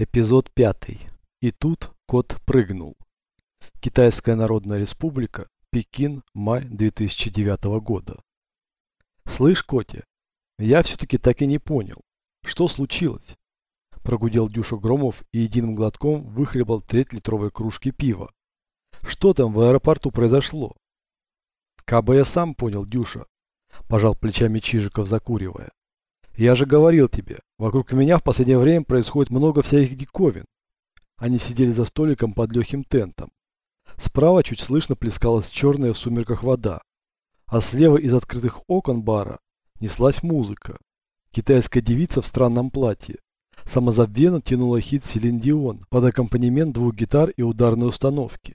Эпизод 5. И тут кот прыгнул. Китайская Народная Республика, Пекин, май 2009 года. Слышь, Котя, я все-таки так и не понял, что случилось? Прогудел Дюша Громов и единым глотком выхлебал треть литровой кружки пива. Что там в аэропорту произошло? Кабы я сам понял, Дюша, пожал плечами Чижиков, закуривая. Я же говорил тебе, вокруг меня в последнее время происходит много всяких диковин. Они сидели за столиком под легким тентом. Справа чуть слышно плескалась черная в сумерках вода, а слева из открытых окон бара неслась музыка. Китайская девица в странном платье самозабвенно тянула хит Селин Дион под аккомпанемент двух гитар и ударной установки.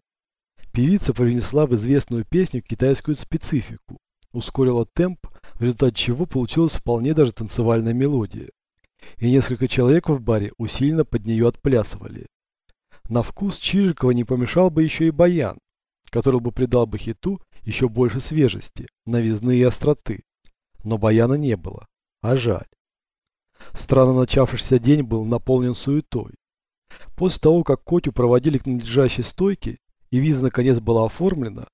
Певица привнесла в известную песню китайскую специфику, ускорила темп в результате чего получилась вполне даже танцевальная мелодия. И несколько человек в баре усиленно под нее отплясывали. На вкус Чижикова не помешал бы еще и баян, который бы придал бы хиту еще больше свежести, новизны и остроты. Но баяна не было. А жаль. Странно начавшийся день был наполнен суетой. После того, как Котю проводили к надлежащей стойке, и виза наконец была оформлена,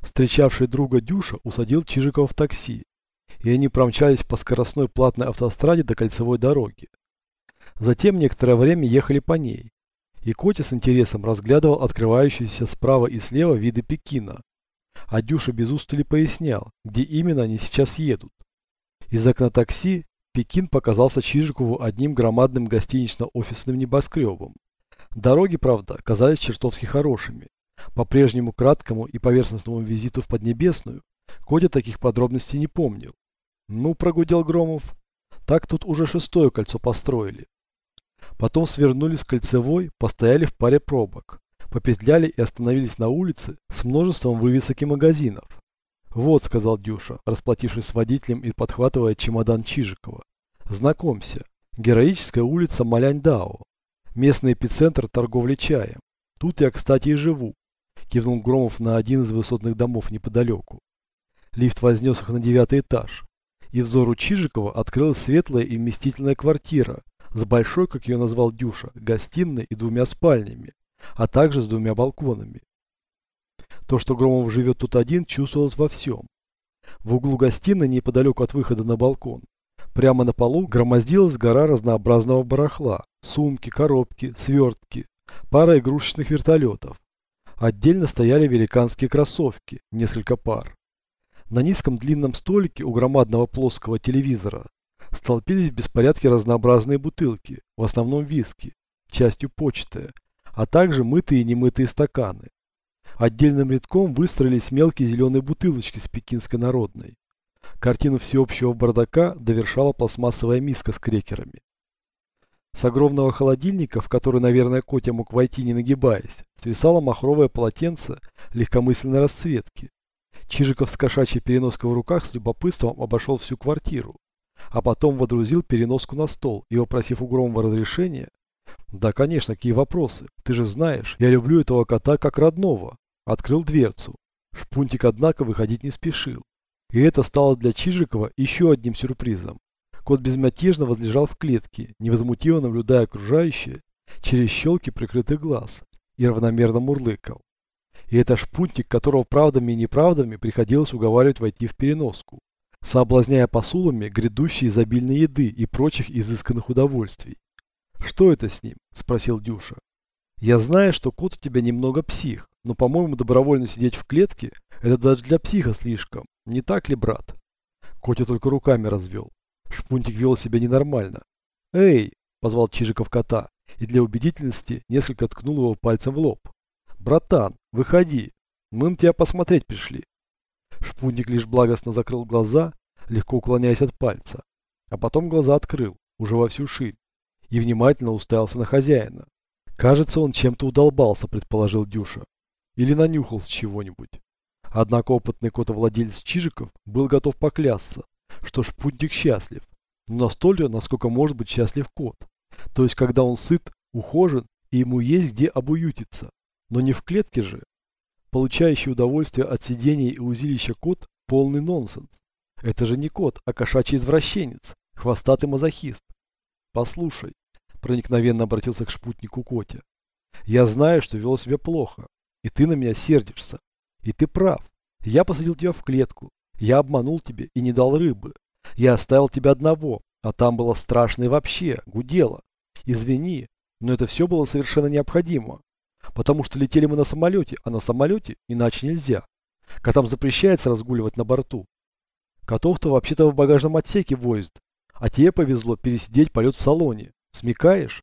встречавший друга Дюша усадил Чижикова в такси и они промчались по скоростной платной автостраде до кольцевой дороги. Затем некоторое время ехали по ней, и Котя с интересом разглядывал открывающиеся справа и слева виды Пекина. А Дюша без устали пояснял, где именно они сейчас едут. Из окна такси Пекин показался Чижикову одним громадным гостинично-офисным небоскребом. Дороги, правда, казались чертовски хорошими. По прежнему краткому и поверхностному визиту в Поднебесную Котя таких подробностей не помнил. Ну, прогудел Громов. Так тут уже шестое кольцо построили. Потом свернули с кольцевой, постояли в паре пробок. Попетляли и остановились на улице с множеством вывесок и магазинов. «Вот», — сказал Дюша, расплатившись с водителем и подхватывая чемодан Чижикова. «Знакомься, героическая улица Малянь-Дао, местный эпицентр торговли чаем. Тут я, кстати, и живу», — кивнул Громов на один из высотных домов неподалеку. Лифт вознес их на девятый этаж и взору Чижикова открылась светлая и вместительная квартира с большой, как ее назвал Дюша, гостиной и двумя спальнями, а также с двумя балконами. То, что Громов живет тут один, чувствовалось во всем. В углу гостиной, неподалеку от выхода на балкон, прямо на полу громоздилась гора разнообразного барахла, сумки, коробки, свертки, пара игрушечных вертолетов. Отдельно стояли великанские кроссовки, несколько пар. На низком длинном столике у громадного плоского телевизора столпились в беспорядке разнообразные бутылки, в основном виски, частью почты, а также мытые и немытые стаканы. Отдельным рядком выстроились мелкие зеленые бутылочки с пекинской народной. Картину всеобщего бардака довершала пластмассовая миска с крекерами. С огромного холодильника, в который, наверное, Котя мог войти не нагибаясь, свисало махровое полотенце легкомысленной расцветки, Чижиков с кошачьей переноской в руках с любопытством обошел всю квартиру, а потом водрузил переноску на стол и, попросив у Громова разрешения, «Да, конечно, какие вопросы? Ты же знаешь, я люблю этого кота как родного». Открыл дверцу. Шпунтик, однако, выходить не спешил. И это стало для Чижикова еще одним сюрпризом. Кот безмятежно возлежал в клетке, невозмутимо наблюдая окружающее через щелки прикрытых глаз, и равномерно мурлыкал. И это шпунтик, которого правдами и неправдами приходилось уговаривать войти в переноску, соблазняя посулами грядущей изобильной еды и прочих изысканных удовольствий. «Что это с ним?» – спросил Дюша. «Я знаю, что кот у тебя немного псих, но, по-моему, добровольно сидеть в клетке – это даже для психа слишком. Не так ли, брат?» Котя только руками развел. Шпунтик вел себя ненормально. «Эй!» – позвал Чижиков кота и для убедительности несколько ткнул его пальцем в лоб. «Братан, выходи, мы на тебя посмотреть пришли». Шпунник лишь благостно закрыл глаза, легко уклоняясь от пальца, а потом глаза открыл, уже во всю ширь, и внимательно уставился на хозяина. «Кажется, он чем-то удолбался», — предположил Дюша. «Или нанюхался чего-нибудь». Однако опытный котовладелец Чижиков был готов поклясться, что шпунтик счастлив, но настолько, насколько может быть счастлив кот. То есть, когда он сыт, ухожен, и ему есть где обуютиться. Но не в клетке же. Получающий удовольствие от сидения и узилища кот – полный нонсенс. Это же не кот, а кошачий извращенец, хвостатый мазохист. Послушай, проникновенно обратился к шпутнику Котя. Я знаю, что вел себя плохо, и ты на меня сердишься. И ты прав. Я посадил тебя в клетку. Я обманул тебя и не дал рыбы. Я оставил тебя одного, а там было страшно и вообще, гудело. Извини, но это все было совершенно необходимо. Потому что летели мы на самолете, а на самолете иначе нельзя. Котам запрещается разгуливать на борту. Котов-то вообще-то в багажном отсеке возят. А тебе повезло пересидеть полет в салоне. Смекаешь?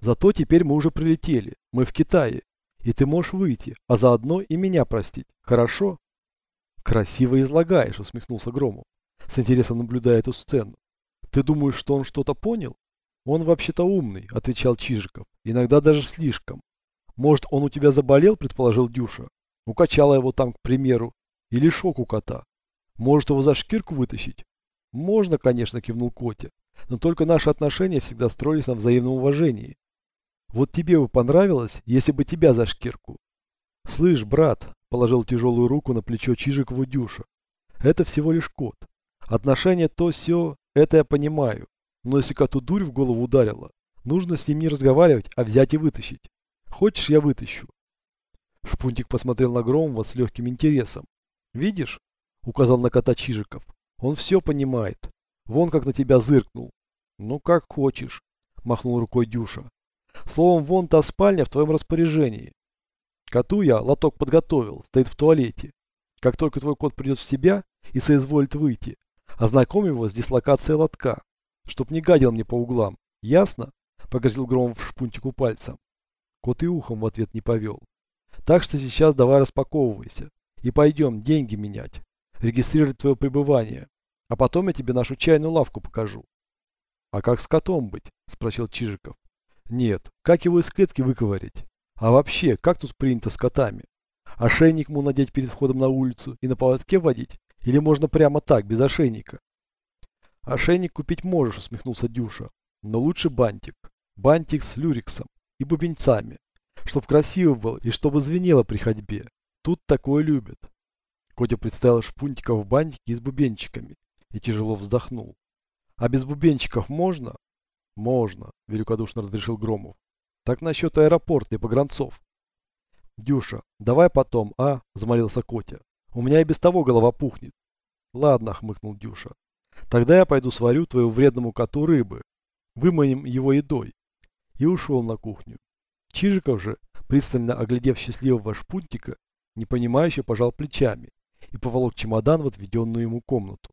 Зато теперь мы уже прилетели. Мы в Китае. И ты можешь выйти, а заодно и меня простить. Хорошо? Красиво излагаешь, усмехнулся Громов, с интересом наблюдая эту сцену. Ты думаешь, что он что-то понял? Он вообще-то умный, отвечал Чижиков. Иногда даже слишком. Может, он у тебя заболел, предположил Дюша. Укачала его там, к примеру. Или шок у кота. Может, его за шкирку вытащить? Можно, конечно, кивнул Котя. Но только наши отношения всегда строились на взаимном уважении. Вот тебе бы понравилось, если бы тебя за шкирку. Слышь, брат, положил тяжелую руку на плечо Чижикову Дюша. Это всего лишь кот. Отношения то все, это я понимаю. Но если коту дурь в голову ударила, нужно с ним не разговаривать, а взять и вытащить. Хочешь, я вытащу? Шпунтик посмотрел на Громова с легким интересом. Видишь? Указал на кота Чижиков. Он все понимает. Вон как на тебя зыркнул. Ну как хочешь, махнул рукой Дюша. Словом, вон та спальня в твоем распоряжении. Коту я лоток подготовил, стоит в туалете. Как только твой кот придет в себя и соизволит выйти, ознакомь его с дислокацией лотка, чтоб не гадил мне по углам. Ясно? Погрозил Громов шпунтику пальцем. Кот и ухом в ответ не повел. Так что сейчас давай распаковывайся. И пойдем деньги менять. Регистрировать твое пребывание. А потом я тебе нашу чайную лавку покажу. А как с котом быть? Спросил Чижиков. Нет, как его из клетки выковырять? А вообще, как тут принято с котами? Ошейник ему надеть перед входом на улицу и на поводке водить? Или можно прямо так, без ошейника? Ошейник купить можешь, усмехнулся Дюша. Но лучше бантик. Бантик с люриксом и бубенцами. Чтоб красиво был и чтобы звенело при ходьбе. Тут такое любят. Котя представил шпунтика в бантике с бубенчиками и тяжело вздохнул. А без бубенчиков можно? Можно, великодушно разрешил Громов. Так насчет аэропорта и погранцов. Дюша, давай потом, а? Замолился Котя. У меня и без того голова пухнет. Ладно, хмыкнул Дюша. Тогда я пойду сварю твоему вредному коту рыбы. Выманим его едой. И ушел на кухню. Чижиков же, пристально оглядев счастливого шпунтика, непонимающе пожал плечами и поволок чемодан в отведенную ему комнату.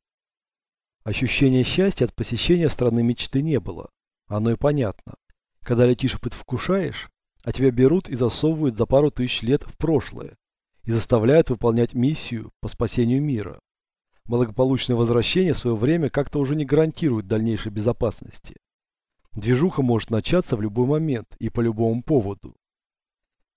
Ощущения счастья от посещения страны мечты не было. Оно и понятно. Когда летишь и предвкушаешь, а тебя берут и засовывают за пару тысяч лет в прошлое и заставляют выполнять миссию по спасению мира. Благополучное возвращение в свое время как-то уже не гарантирует дальнейшей безопасности. Движуха может начаться в любой момент и по любому поводу.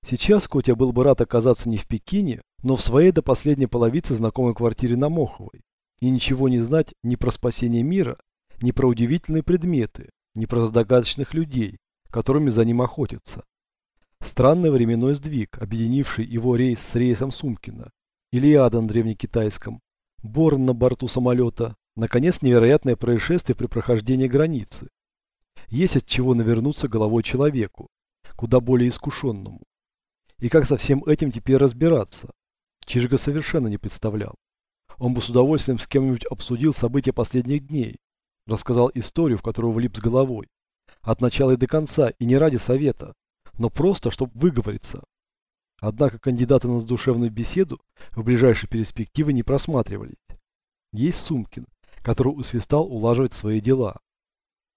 Сейчас Котя был бы рад оказаться не в Пекине, но в своей до последней половицы знакомой квартире на Моховой и ничего не знать ни про спасение мира, ни про удивительные предметы, ни про загадочных людей, которыми за ним охотятся. Странный временной сдвиг, объединивший его рейс с рейсом Сумкина, Илиада на древнекитайском, Борн на борту самолета, наконец невероятное происшествие при прохождении границы. Есть от чего навернуться головой человеку, куда более искушенному. И как со всем этим теперь разбираться? Чижга совершенно не представлял. Он бы с удовольствием с кем-нибудь обсудил события последних дней, рассказал историю, в которую влип с головой. От начала и до конца, и не ради совета, но просто, чтобы выговориться. Однако кандидаты на душевную беседу в ближайшей перспективе не просматривались. Есть Сумкин, который усвистал улаживать свои дела.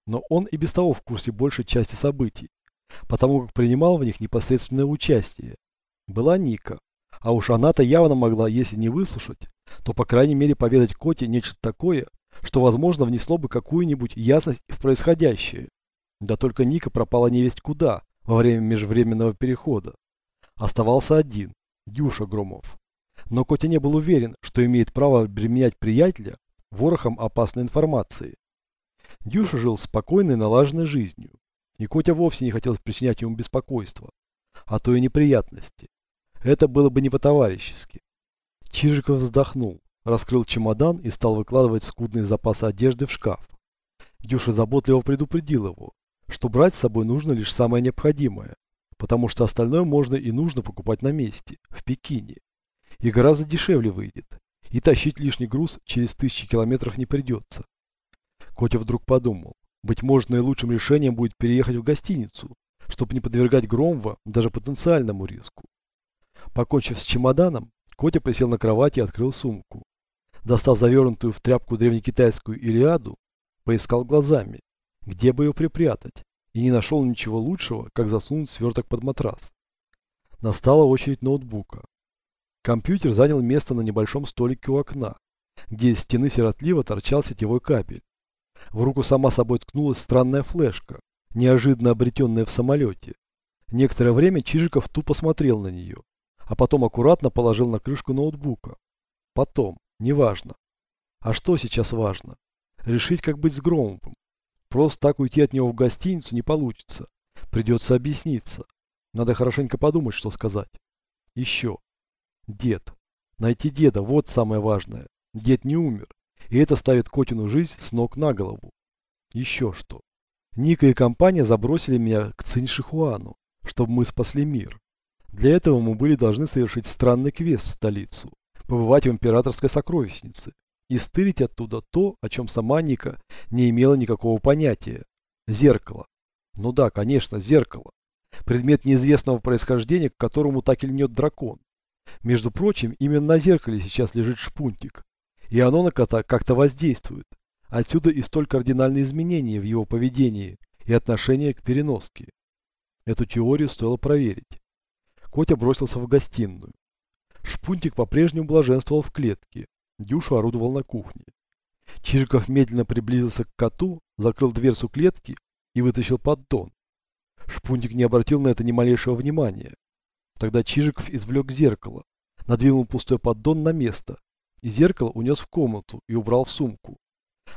Но он и без того в курсе большей части событий, потому как принимал в них непосредственное участие. Была Ника, а уж она-то явно могла, если не выслушать, то по крайней мере поведать Коте нечто такое, что возможно внесло бы какую-нибудь ясность в происходящее. Да только Ника пропала невесть куда во время межвременного перехода. Оставался один, Дюша Громов. Но Котя не был уверен, что имеет право обременять приятеля ворохом опасной информации. Дюша жил спокойной налаженной жизнью, и Котя вовсе не хотел причинять ему беспокойство, а то и неприятности. Это было бы не по-товарищески. Чижиков вздохнул, раскрыл чемодан и стал выкладывать скудные запасы одежды в шкаф. Дюша заботливо предупредил его, что брать с собой нужно лишь самое необходимое, потому что остальное можно и нужно покупать на месте, в Пекине. И гораздо дешевле выйдет, и тащить лишний груз через тысячи километров не придется. Котя вдруг подумал, быть может наилучшим решением будет переехать в гостиницу, чтобы не подвергать Громова даже потенциальному риску. Покончив с чемоданом, Котя присел на кровати и открыл сумку. Достав завернутую в тряпку древнекитайскую Илиаду, поискал глазами, где бы ее припрятать, и не нашел ничего лучшего, как засунуть сверток под матрас. Настала очередь ноутбука. Компьютер занял место на небольшом столике у окна, где из стены сиротливо торчал сетевой кабель. В руку сама собой ткнулась странная флешка, неожиданно обретенная в самолете. Некоторое время Чижиков тупо смотрел на нее, а потом аккуратно положил на крышку ноутбука. Потом, неважно. А что сейчас важно? Решить, как быть с Громовым. Просто так уйти от него в гостиницу не получится. Придется объясниться. Надо хорошенько подумать, что сказать. Еще. Дед. Найти деда, вот самое важное. Дед не умер. И это ставит Котину жизнь с ног на голову. Еще что. Ника и компания забросили меня к Циншихуану, чтобы мы спасли мир. Для этого мы были должны совершить странный квест в столицу, побывать в императорской сокровищнице и стырить оттуда то, о чем сама Ника не имела никакого понятия. Зеркало. Ну да, конечно, зеркало. Предмет неизвестного происхождения, к которому так и льнет дракон. Между прочим, именно на зеркале сейчас лежит шпунтик. И оно на кота как-то воздействует. Отсюда и столь кардинальные изменения в его поведении и отношении к переноске. Эту теорию стоило проверить. Котя бросился в гостиную. Шпунтик по-прежнему блаженствовал в клетке. Дюша орудовал на кухне. Чижиков медленно приблизился к коту, закрыл дверцу клетки и вытащил поддон. Шпунтик не обратил на это ни малейшего внимания. Тогда Чижиков извлек зеркало, надвинул пустой поддон на место, и зеркало унес в комнату и убрал в сумку.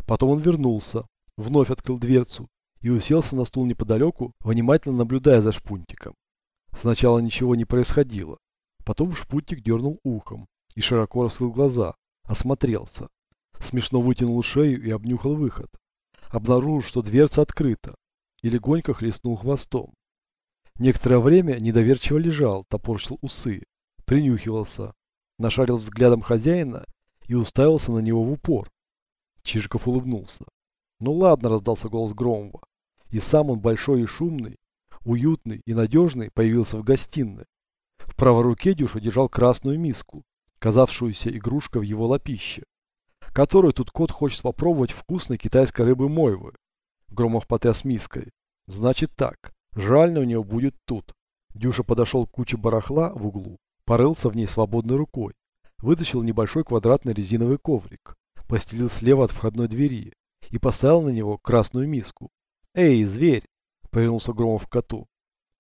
Потом он вернулся, вновь открыл дверцу и уселся на стул неподалеку, внимательно наблюдая за Шпунтиком. Сначала ничего не происходило. Потом шпутник дернул ухом и широко раскрыл глаза, осмотрелся. Смешно вытянул шею и обнюхал выход. Обнаружил, что дверца открыта, и легонько хлестнул хвостом. Некоторое время недоверчиво лежал, топорщил усы, принюхивался, нашарил взглядом хозяина и уставился на него в упор. Чижиков улыбнулся. «Ну ладно», — раздался голос Громова. И сам он большой и шумный, уютный и надежный, появился в гостиной. В правой руке Дюша держал красную миску, казавшуюся игрушкой в его лапище, которую тут кот хочет попробовать вкусной китайской рыбы мойвы. Громов потряс миской. Значит так, жально у него будет тут. Дюша подошел к куче барахла в углу, порылся в ней свободной рукой, вытащил небольшой квадратный резиновый коврик, постелил слева от входной двери и поставил на него красную миску. «Эй, зверь!» Повернулся Громов к коту.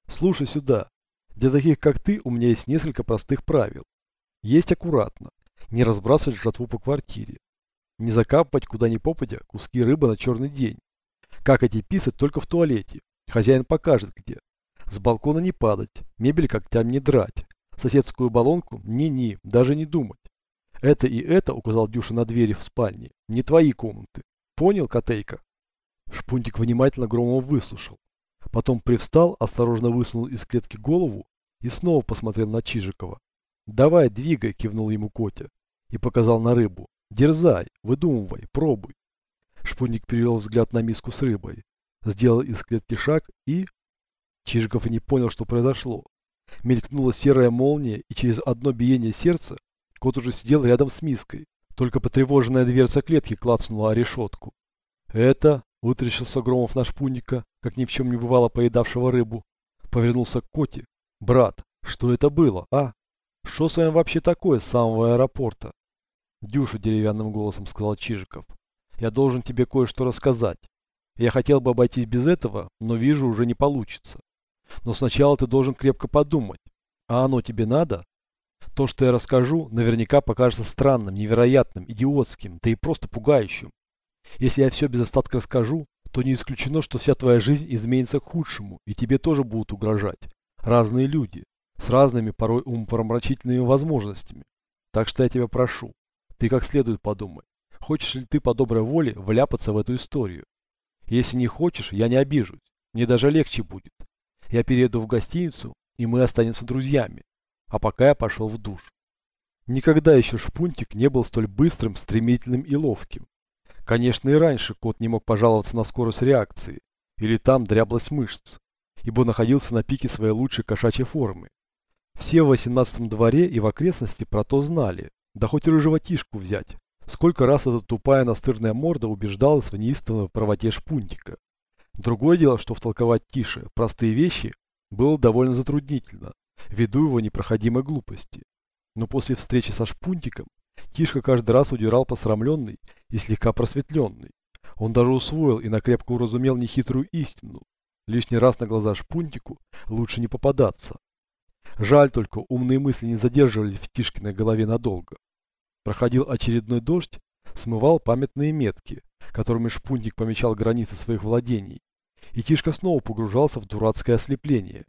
Слушай сюда. Для таких, как ты, у меня есть несколько простых правил. Есть аккуратно. Не разбрасывать жратву по квартире. Не закапывать куда ни попадя куски рыбы на черный день. Как эти писать только в туалете. Хозяин покажет где. С балкона не падать. Мебель когтями не драть. Соседскую баллонку ни-ни, даже не думать. Это и это, указал Дюша на двери в спальне, не твои комнаты. Понял, Котейка? Шпунтик внимательно Громова выслушал. Потом привстал, осторожно высунул из клетки голову и снова посмотрел на Чижикова. «Давай, двигай!» – кивнул ему Котя и показал на рыбу. «Дерзай, выдумывай, пробуй!» Шпунник перевел взгляд на миску с рыбой, сделал из клетки шаг и... Чижиков и не понял, что произошло. Мелькнула серая молния, и через одно биение сердца кот уже сидел рядом с миской. Только потревоженная дверца клетки клацнула о решетку. «Это...» – вытрящился Громов на шпунника, как ни в чем не бывало поедавшего рыбу. Повернулся к Коте. «Брат, что это было, а? Что с вами вообще такое с самого аэропорта?» Дюша деревянным голосом сказал Чижиков. «Я должен тебе кое-что рассказать. Я хотел бы обойтись без этого, но вижу, уже не получится. Но сначала ты должен крепко подумать. А оно тебе надо? То, что я расскажу, наверняка покажется странным, невероятным, идиотским, да и просто пугающим. Если я все без остатка расскажу, то не исключено, что вся твоя жизнь изменится к худшему, и тебе тоже будут угрожать. Разные люди, с разными, порой умопромрачительными возможностями. Так что я тебя прошу, ты как следует подумай, хочешь ли ты по доброй воле вляпаться в эту историю. Если не хочешь, я не обижусь. Мне даже легче будет. Я перееду в гостиницу, и мы останемся друзьями. А пока я пошел в душ. Никогда еще Шпунтик не был столь быстрым, стремительным и ловким. Конечно, и раньше кот не мог пожаловаться на скорость реакции, или там дряблость мышц, ибо находился на пике своей лучшей кошачьей формы. Все в 18 дворе и в окрестности про то знали, да хоть и рыжеватишку взять. Сколько раз эта тупая настырная морда убеждалась в неистовой правоте Шпунтика. Другое дело, что втолковать тише простые вещи было довольно затруднительно, ввиду его непроходимой глупости. Но после встречи со Шпунтиком Тишка каждый раз удирал посрамленный и слегка просветленный. Он даже усвоил и накрепко уразумел нехитрую истину. Лишний раз на глаза Шпунтику лучше не попадаться. Жаль только, умные мысли не задерживались в Тишкиной голове надолго. Проходил очередной дождь, смывал памятные метки, которыми Шпунтик помечал границы своих владений. И Тишка снова погружался в дурацкое ослепление.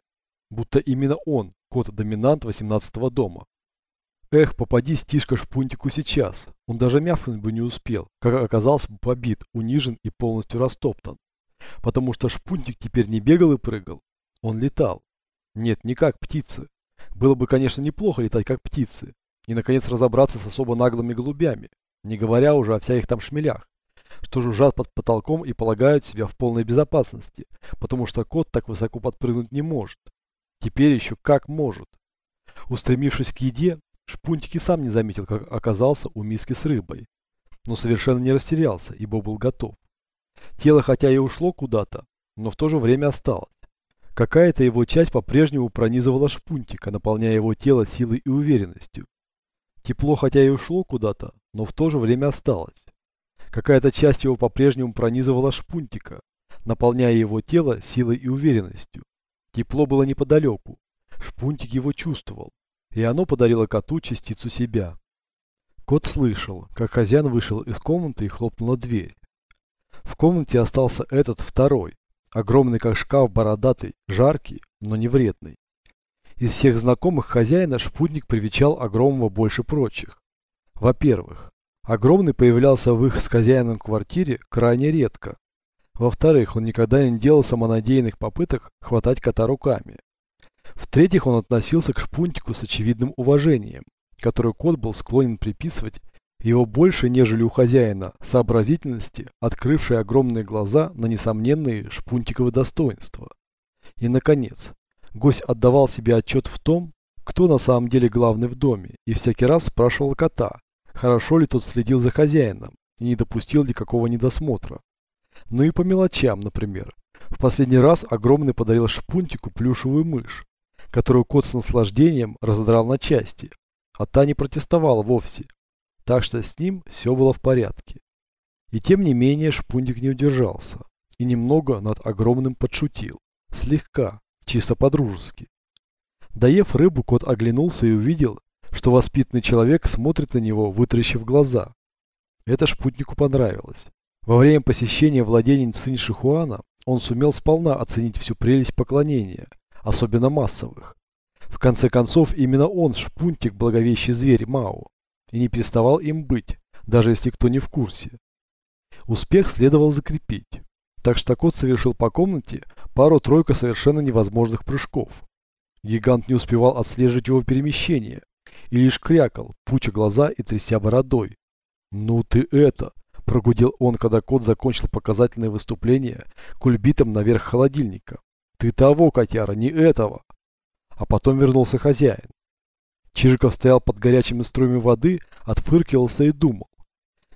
Будто именно он, кот-доминант 18-го дома. Эх, попадись Тишка Шпунтику сейчас. Он даже мявкнуть бы не успел, как оказался бы побит, унижен и полностью растоптан. Потому что Шпунтик теперь не бегал и прыгал. Он летал. Нет, не как птицы. Было бы, конечно, неплохо летать как птицы. И, наконец, разобраться с особо наглыми голубями. Не говоря уже о всяких там шмелях, что жужжат под потолком и полагают себя в полной безопасности, потому что кот так высоко подпрыгнуть не может. Теперь еще как может. Устремившись к еде, Шпунтик и сам не заметил, как оказался у миски с рыбой. Но совершенно не растерялся, ибо был готов. Тело хотя и ушло куда-то, но в то же время осталось. Какая-то его часть по-прежнему пронизывала Шпунтика, наполняя его тело силой и уверенностью. Тепло хотя и ушло куда-то, но в то же время осталось. Какая-то часть его по-прежнему пронизывала Шпунтика, наполняя его тело силой и уверенностью. Тепло было неподалеку. Шпунтик его чувствовал и оно подарило коту частицу себя. Кот слышал, как хозяин вышел из комнаты и хлопнула дверь. В комнате остался этот второй, огромный как шкаф, бородатый, жаркий, но не вредный. Из всех знакомых хозяина шпутник привечал огромного больше прочих. Во-первых, огромный появлялся в их с хозяином квартире крайне редко. Во-вторых, он никогда не делал самонадеянных попыток хватать кота руками. В-третьих, он относился к шпунтику с очевидным уважением, которое кот был склонен приписывать его больше, нежели у хозяина, сообразительности, открывшей огромные глаза на несомненные шпунтиковые достоинства. И, наконец, гость отдавал себе отчет в том, кто на самом деле главный в доме, и всякий раз спрашивал кота, хорошо ли тот следил за хозяином и не допустил ли какого недосмотра. Ну и по мелочам, например. В последний раз огромный подарил шпунтику плюшевую мышь, которую кот с наслаждением разодрал на части, а та не протестовала вовсе, так что с ним все было в порядке. И тем не менее Шпундик не удержался и немного над огромным подшутил, слегка, чисто по-дружески. Доев рыбу, кот оглянулся и увидел, что воспитанный человек смотрит на него, вытаращив глаза. Это Шпутнику понравилось. Во время посещения владений Цинь Шихуана он сумел сполна оценить всю прелесть поклонения – особенно массовых. В конце концов, именно он, шпунтик, благовещий зверь Мао, и не переставал им быть, даже если кто не в курсе. Успех следовало закрепить, так что кот совершил по комнате пару-тройку совершенно невозможных прыжков. Гигант не успевал отслеживать его перемещение и лишь крякал, пуча глаза и тряся бородой. «Ну ты это!» – прогудел он, когда кот закончил показательное выступление кульбитом наверх холодильника. Ты того, котяра, не этого. А потом вернулся хозяин. Чижиков стоял под горячими струями воды, отфыркивался и думал.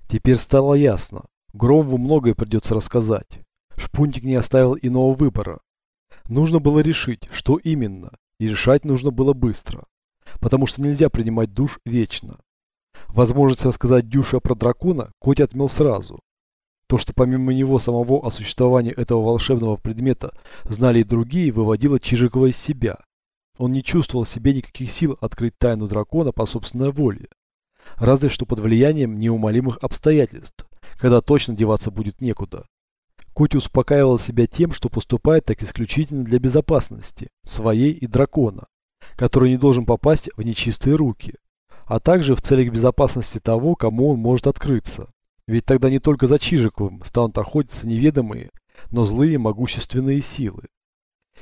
Теперь стало ясно. Громову многое придется рассказать. Шпунтик не оставил иного выбора. Нужно было решить, что именно, и решать нужно было быстро. Потому что нельзя принимать душ вечно. Возможность рассказать Дюше про дракона Котя отмел сразу. То, что помимо него самого о существовании этого волшебного предмета знали и другие, выводило Чижикова из себя. Он не чувствовал в себе никаких сил открыть тайну дракона по собственной воле. Разве что под влиянием неумолимых обстоятельств, когда точно деваться будет некуда. Коти успокаивал себя тем, что поступает так исключительно для безопасности, своей и дракона, который не должен попасть в нечистые руки, а также в целях безопасности того, кому он может открыться. Ведь тогда не только за Чижиковым станут охотиться неведомые но злые могущественные силы.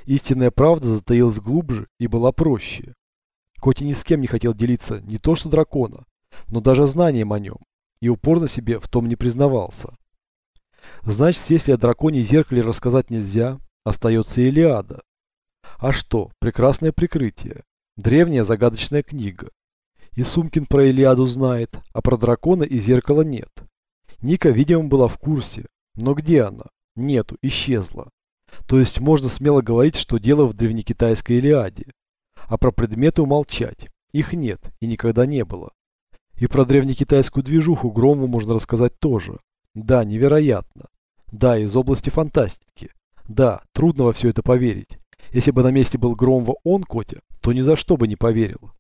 Истинная правда затаилась глубже и была проще. Коти ни с кем не хотел делиться не то что дракона, но даже знанием о нем, и упорно себе в том не признавался. Значит, если о драконе зеркале рассказать нельзя, остается Илиада. А что, прекрасное прикрытие. Древняя загадочная книга. И Сумкин про Илиаду знает, а про дракона и зеркало нет. Ника, видимо, была в курсе. Но где она? Нету, исчезла. То есть можно смело говорить, что дело в древнекитайской Илиаде. А про предметы умолчать. Их нет и никогда не было. И про древнекитайскую движуху Громову можно рассказать тоже. Да, невероятно. Да, из области фантастики. Да, трудно во все это поверить. Если бы на месте был Громова он, Котя, то ни за что бы не поверил.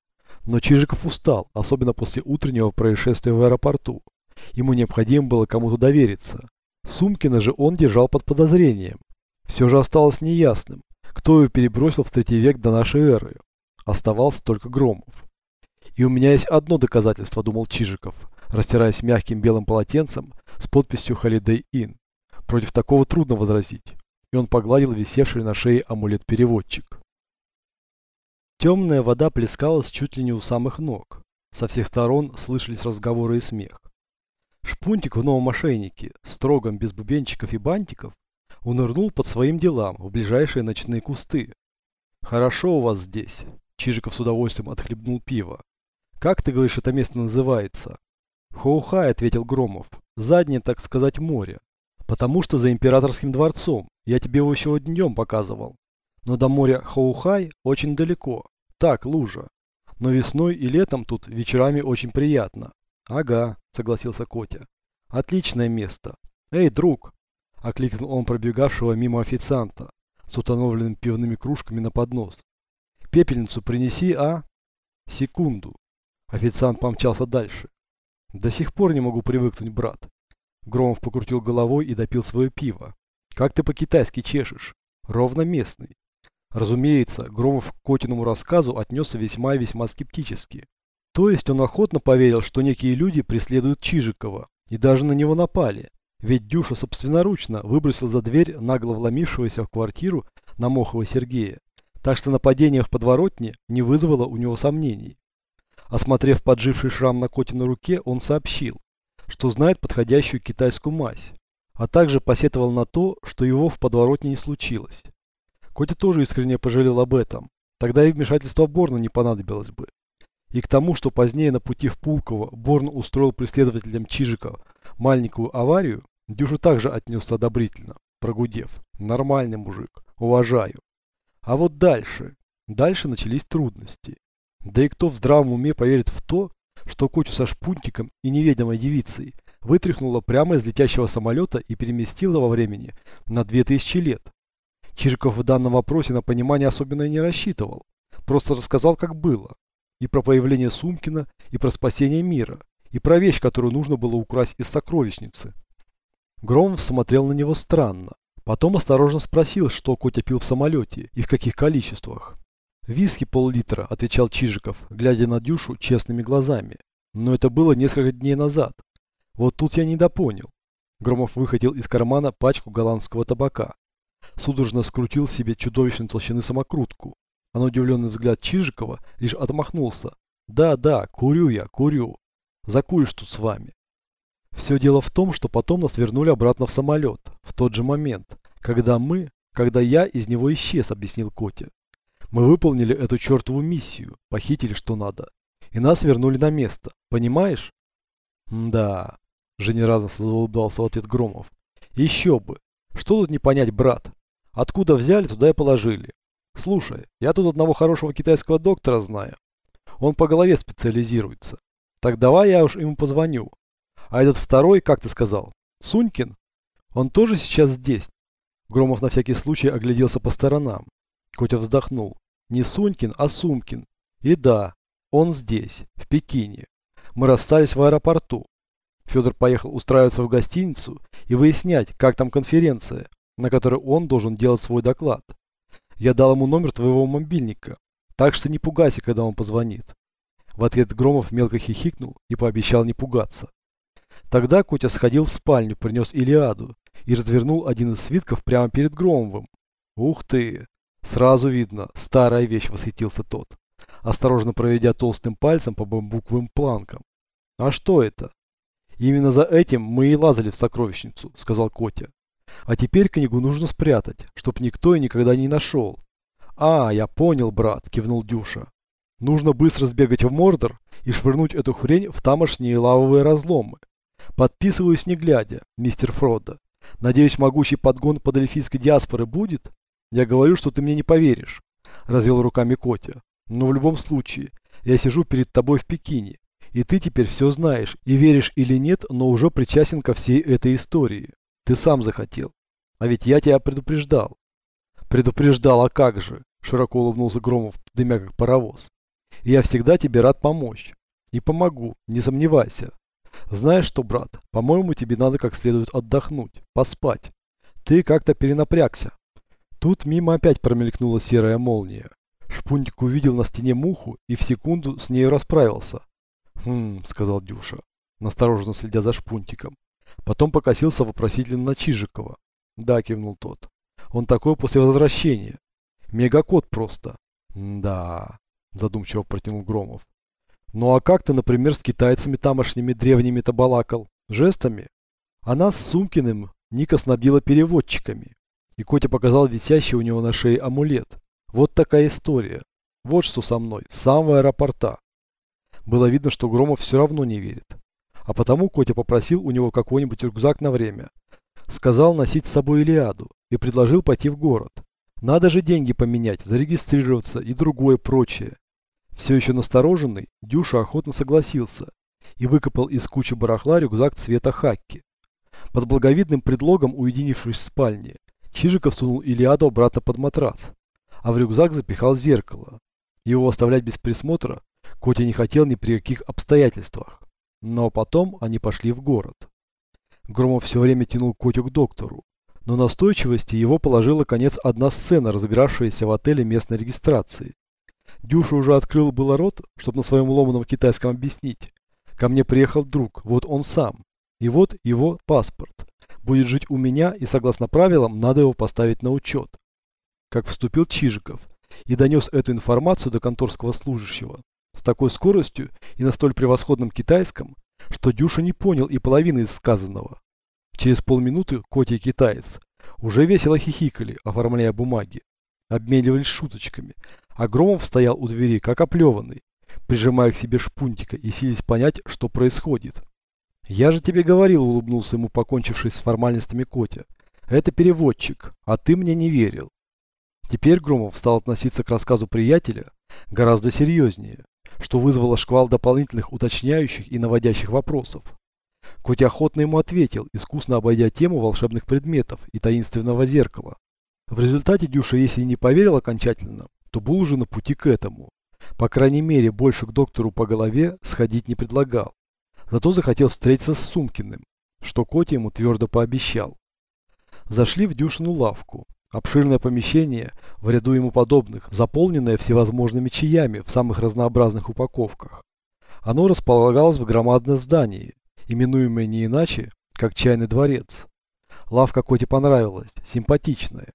Но Чижиков устал, особенно после утреннего происшествия в аэропорту. Ему необходимо было кому-то довериться. Сумкина же он держал под подозрением. Все же осталось неясным, кто его перебросил в третий век до нашей эры. Оставался только Громов. И у меня есть одно доказательство, думал Чижиков, растираясь мягким белым полотенцем с подписью Holiday Inn. Против такого трудно возразить. И он погладил висевший на шее амулет-переводчик. Темная вода плескалась чуть ли не у самых ног. Со всех сторон слышались разговоры и смех. Шпунтик в новом ошейнике, строгом без бубенчиков и бантиков, унырнул под своим делам в ближайшие ночные кусты. «Хорошо у вас здесь», — Чижиков с удовольствием отхлебнул пиво. «Как ты говоришь, это место называется?» «Хоухай», — ответил Громов. «Заднее, так сказать, море. Потому что за императорским дворцом. Я тебе его еще днем показывал. Но до моря Хоухай очень далеко. Так, лужа. Но весной и летом тут вечерами очень приятно. Ага, согласился Котя. Отличное место. Эй, друг! Окликнул он пробегавшего мимо официанта с установленными пивными кружками на поднос. Пепельницу принеси, а? Секунду. Официант помчался дальше. До сих пор не могу привыкнуть, брат. Громов покрутил головой и допил свое пиво. Как ты по-китайски чешешь? Ровно местный. Разумеется, Громов к Котиному рассказу отнесся весьма и весьма скептически. То есть он охотно поверил, что некие люди преследуют Чижикова, и даже на него напали. Ведь Дюша собственноручно выбросил за дверь нагло вломившегося в квартиру на Мохова Сергея, так что нападение в подворотне не вызвало у него сомнений. Осмотрев подживший шрам на Котиной руке, он сообщил, что знает подходящую китайскую мазь, а также посетовал на то, что его в подворотне не случилось. Котя тоже искренне пожалел об этом, тогда и вмешательство Борна не понадобилось бы. И к тому, что позднее на пути в Пулково Борн устроил преследователям Чижика маленькую аварию, Дюша также отнесся одобрительно, прогудев. Нормальный мужик, уважаю. А вот дальше, дальше начались трудности. Да и кто в здравом уме поверит в то, что Котю со шпунтиком и неведомой девицей вытряхнуло прямо из летящего самолета и переместило во времени на 2000 лет. Чижиков в данном вопросе на понимание особенно не рассчитывал. Просто рассказал, как было. И про появление Сумкина, и про спасение мира, и про вещь, которую нужно было украсть из сокровищницы. Громов смотрел на него странно. Потом осторожно спросил, что Котя пил в самолете и в каких количествах. «Виски пол-литра», – отвечал Чижиков, глядя на Дюшу честными глазами. «Но это было несколько дней назад. Вот тут я недопонял». Громов выходил из кармана пачку голландского табака. Судорожно скрутил себе чудовищной толщины самокрутку. А на удивленный взгляд Чижикова лишь отмахнулся. «Да, да, курю я, курю. Закуришь тут с вами». Все дело в том, что потом нас вернули обратно в самолет. В тот же момент, когда мы, когда я из него исчез, объяснил Котя. Мы выполнили эту чертову миссию, похитили что надо. И нас вернули на место, понимаешь? да, жизнерадостно заулыбался в ответ Громов. Еще бы. Что тут не понять, брат? Откуда взяли, туда и положили. Слушай, я тут одного хорошего китайского доктора знаю. Он по голове специализируется. Так давай я уж ему позвоню. А этот второй, как ты сказал, Сунькин? Он тоже сейчас здесь? Громов на всякий случай огляделся по сторонам. Котя вздохнул. Не Сунькин, а Сумкин. И да, он здесь, в Пекине. Мы расстались в аэропорту. Федор поехал устраиваться в гостиницу и выяснять, как там конференция, на которой он должен делать свой доклад. Я дал ему номер твоего мобильника, так что не пугайся, когда он позвонит. В ответ Громов мелко хихикнул и пообещал не пугаться. Тогда Котя сходил в спальню, принес Илиаду и развернул один из свитков прямо перед Громовым. «Ух ты! Сразу видно, старая вещь!» – восхитился тот, осторожно проведя толстым пальцем по бамбуковым планкам. «А что это?» «Именно за этим мы и лазали в сокровищницу», – сказал Котя. «А теперь книгу нужно спрятать, чтоб никто и никогда не нашел». «А, я понял, брат», – кивнул Дюша. «Нужно быстро сбегать в Мордор и швырнуть эту хрень в тамошние лавовые разломы. Подписываюсь не глядя, мистер Фродо. Надеюсь, могучий подгон под эльфийской диаспоры будет? Я говорю, что ты мне не поверишь, развел руками Котя. Но в любом случае, я сижу перед тобой в Пекине, и ты теперь все знаешь, и веришь или нет, но уже причастен ко всей этой истории. Ты сам захотел. А ведь я тебя предупреждал. Предупреждал, а как же? Широко улыбнулся Громов, дымя как паровоз. Я всегда тебе рад помочь. И помогу, не сомневайся. Знаешь что, брат, по-моему, тебе надо как следует отдохнуть, поспать. Ты как-то перенапрягся. Тут мимо опять промелькнула серая молния. Шпунтик увидел на стене муху и в секунду с ней расправился. «Хм», — сказал Дюша, настороженно следя за Шпунтиком. Потом покосился вопросительно на Чижикова. «Да», — кивнул тот. «Он такой после возвращения. Мегакот просто». «Да», — задумчиво протянул Громов. Ну а как ты, например, с китайцами тамошними древними-то балакал? Жестами? А нас с Сумкиным Ника снабдила переводчиками. И Котя показал висящий у него на шее амулет. Вот такая история. Вот что со мной, с самого аэропорта. Было видно, что Громов все равно не верит. А потому Котя попросил у него какой-нибудь рюкзак на время. Сказал носить с собой Илиаду и предложил пойти в город. Надо же деньги поменять, зарегистрироваться и другое прочее. Все еще настороженный, Дюша охотно согласился и выкопал из кучи барахла рюкзак цвета хакки. Под благовидным предлогом, уединившись в спальне, Чижиков сунул Илиаду обратно под матрас, а в рюкзак запихал зеркало. Его оставлять без присмотра Котя не хотел ни при каких обстоятельствах. Но потом они пошли в город. Громов все время тянул Котю к доктору, но настойчивости его положила конец одна сцена, разыгравшаяся в отеле местной регистрации. Дюша уже открыл было рот, чтобы на своем ломаном китайском объяснить. Ко мне приехал друг, вот он сам. И вот его паспорт. Будет жить у меня, и согласно правилам, надо его поставить на учет. Как вступил Чижиков и донес эту информацию до конторского служащего с такой скоростью и на столь превосходном китайском, что Дюша не понял и половины из сказанного. Через полминуты Котя и китаец уже весело хихикали, оформляя бумаги, обменивались шуточками, а Громов стоял у двери, как оплеванный, прижимая к себе шпунтика и силясь понять, что происходит. «Я же тебе говорил», — улыбнулся ему покончившись с формальностями Котя. «Это переводчик, а ты мне не верил». Теперь Громов стал относиться к рассказу приятеля гораздо серьезнее, что вызвало шквал дополнительных уточняющих и наводящих вопросов. Котя охотно ему ответил, искусно обойдя тему волшебных предметов и таинственного зеркала. В результате Дюша, если и не поверил окончательно, то был уже на пути к этому. По крайней мере, больше к доктору по голове сходить не предлагал. Зато захотел встретиться с Сумкиным, что Котя ему твердо пообещал. Зашли в Дюшину лавку. Обширное помещение, в ряду ему подобных, заполненное всевозможными чаями в самых разнообразных упаковках. Оно располагалось в громадном здании, именуемое не иначе, как чайный дворец. Лавка Коте понравилась, симпатичная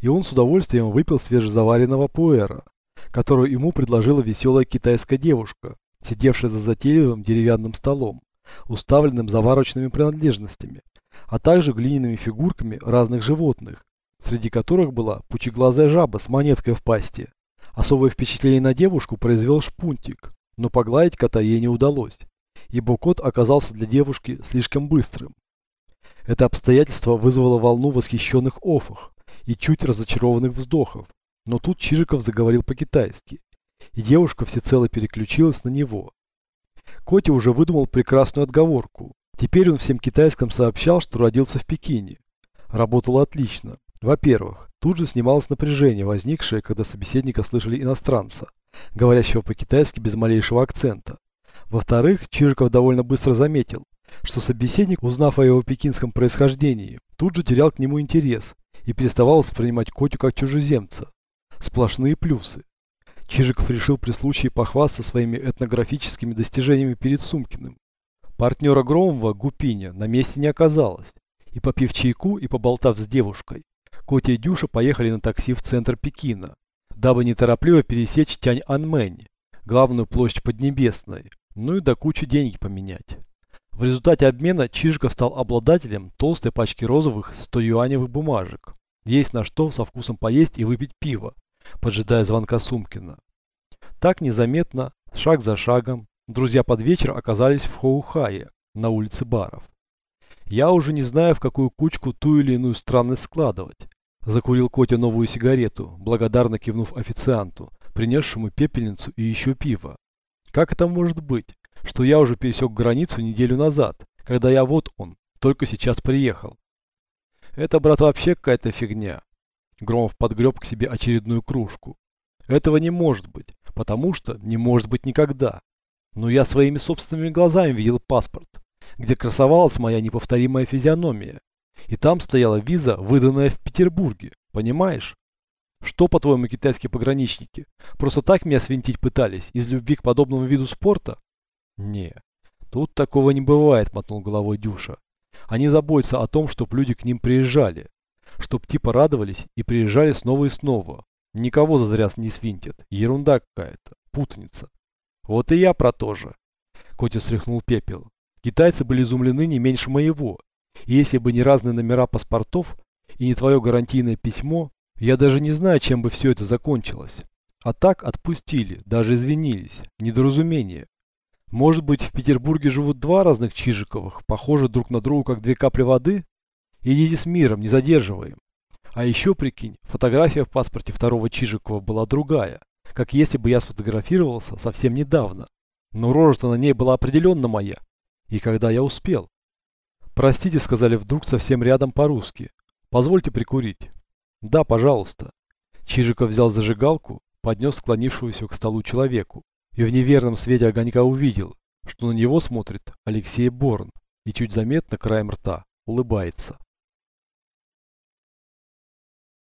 и он с удовольствием выпил свежезаваренного пуэра, которую ему предложила веселая китайская девушка, сидевшая за затейливым деревянным столом, уставленным заварочными принадлежностями, а также глиняными фигурками разных животных, среди которых была пучеглазая жаба с монеткой в пасти. Особое впечатление на девушку произвел шпунтик, но погладить кота ей не удалось, ибо кот оказался для девушки слишком быстрым. Это обстоятельство вызвало волну восхищенных офах, и чуть разочарованных вздохов. Но тут Чижиков заговорил по-китайски, и девушка всецело переключилась на него. Котя уже выдумал прекрасную отговорку. Теперь он всем китайским сообщал, что родился в Пекине. Работало отлично. Во-первых, тут же снималось напряжение, возникшее, когда собеседника слышали иностранца, говорящего по-китайски без малейшего акцента. Во-вторых, Чижиков довольно быстро заметил, что собеседник, узнав о его пекинском происхождении, тут же терял к нему интерес и переставал воспринимать Котю как чужеземца. Сплошные плюсы. Чижиков решил при случае похвастаться своими этнографическими достижениями перед Сумкиным. Партнера Громова, Гупиня, на месте не оказалось, И попив чайку и поболтав с девушкой, Котя и Дюша поехали на такси в центр Пекина, дабы неторопливо пересечь Тянь-Аньмэнь, главную площадь Поднебесной, ну и до кучи деньги поменять. В результате обмена Чижиков стал обладателем толстой пачки розовых 100-юаневых бумажек. Есть на что со вкусом поесть и выпить пиво, поджидая звонка Сумкина. Так незаметно, шаг за шагом, друзья под вечер оказались в Хоухае, на улице баров. Я уже не знаю, в какую кучку ту или иную странность складывать. Закурил Котя новую сигарету, благодарно кивнув официанту, принесшему пепельницу и еще пиво. Как это может быть, что я уже пересек границу неделю назад, когда я вот он, только сейчас приехал? Это, брат, вообще какая-то фигня. Громов подгреб к себе очередную кружку. Этого не может быть, потому что не может быть никогда. Но я своими собственными глазами видел паспорт, где красовалась моя неповторимая физиономия. И там стояла виза, выданная в Петербурге, понимаешь? Что, по-твоему, китайские пограничники? Просто так меня свинтить пытались, из любви к подобному виду спорта? Не, тут такого не бывает, мотнул головой Дюша. Они заботятся о том, чтоб люди к ним приезжали. Чтоб типа радовались и приезжали снова и снова. Никого зазря не свинтят. Ерунда какая-то. Путаница. Вот и я про то же. Котя стряхнул пепел. Китайцы были изумлены не меньше моего. И если бы не разные номера паспортов и не твое гарантийное письмо, я даже не знаю, чем бы все это закончилось. А так отпустили, даже извинились. Недоразумение. Может быть, в Петербурге живут два разных Чижиковых, похожи друг на друга, как две капли воды? Идите с миром, не задерживаем. А еще, прикинь, фотография в паспорте второго Чижикова была другая, как если бы я сфотографировался совсем недавно. Но рожа-то на ней была определенно моя. И когда я успел? Простите, сказали вдруг совсем рядом по-русски. Позвольте прикурить. Да, пожалуйста. Чижиков взял зажигалку, поднес склонившегося к столу человеку и в неверном свете огонька увидел, что на него смотрит Алексей Борн и чуть заметно краем рта улыбается.